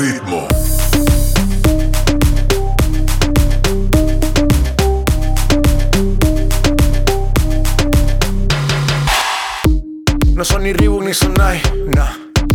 No son ni Reebok ni Sonai, nah.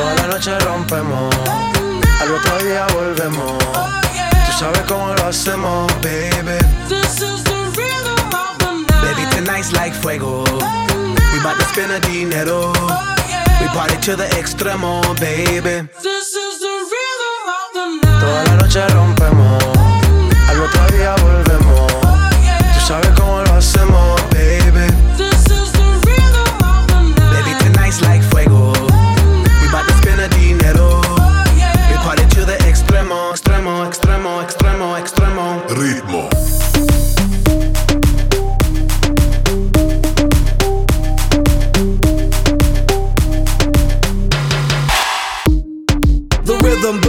Toda la noche rompemos, al otro día volvemos. Tú sabes cómo lo hacemos, baby. This is the rhythm of the night. Baby, tonight's like fuego. We bout to spend a dinero. We party to the extremo, baby. This is the rhythm of the night. Toda la noche rompemos,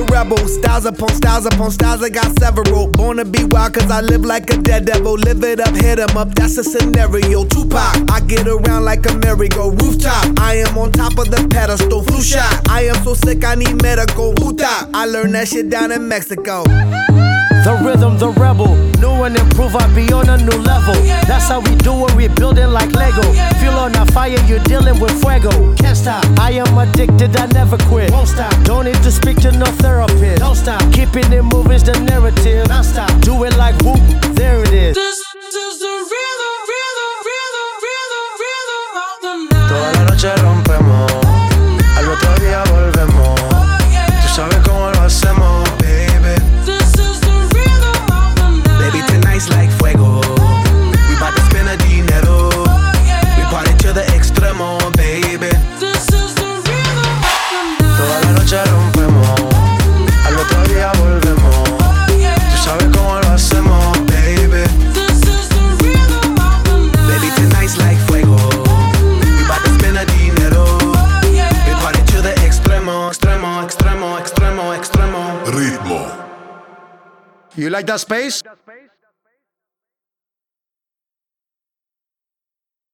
the rebel, styles upon styles upon styles. I got several. Born to be wild, cause I live like a dead devil. Live it up, hit 'em up, that's a scenario. Tupac, I get around like a merry-go rooftop. I am on top of the pedestal, flu shot. I am so sick, I need medical. Huta, I learned that shit down in Mexico. The rhythm, the rebel. New and improved, I be on a new level. That's how we do it, we building like Lego. Feel on a fire, you're dealing with fuego. Can't stop, I am addicted, I never quit. Won't stop, don't need to speak to no therapist. Don't stop, keeping it moving's the narrative. Non stop, do it like whoop, there it is You like that space?